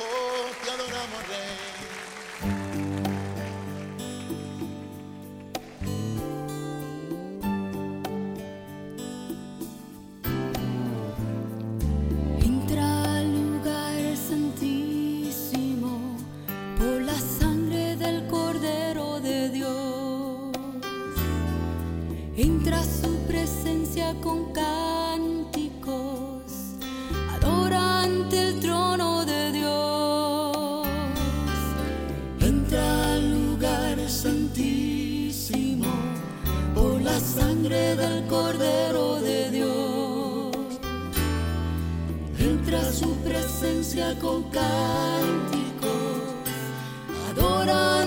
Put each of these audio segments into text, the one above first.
Oh, te adoramos, Rey. Entra su presencia con cánticos, adora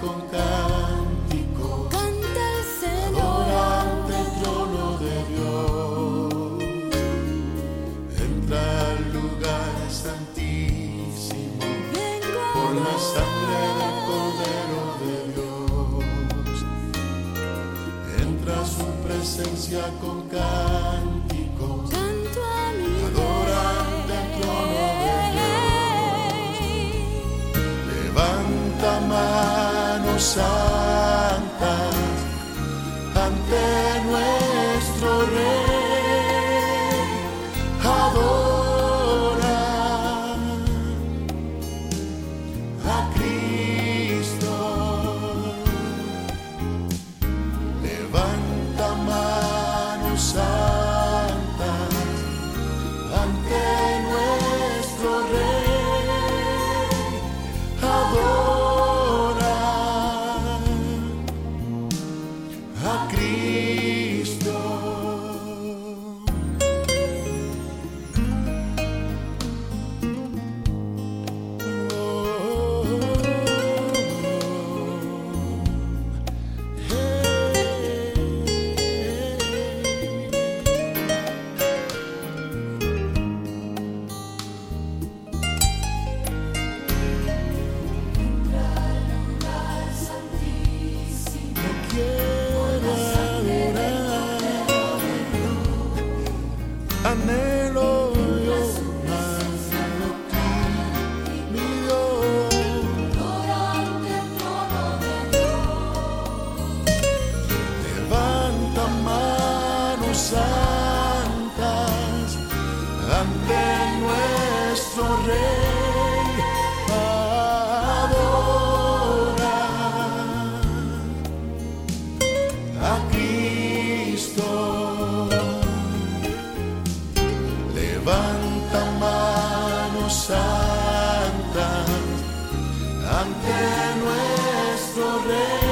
con cántico. Canta el Señor. ante el trono de Dios. Entra al lugar santísimo. Vengo Por la sangre del. Cordero de Dios. Entra a su presencia con cánticos. Santas ante nuestro Rey. Adora a Cristo. Levanta manos santas ante nuestro Rey. Adora a Cristo. Levanta manos santas ante nuestro Rey.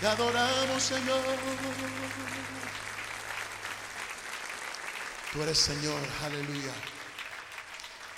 Te adoramos, Señor. Tú eres Señor, aleluya.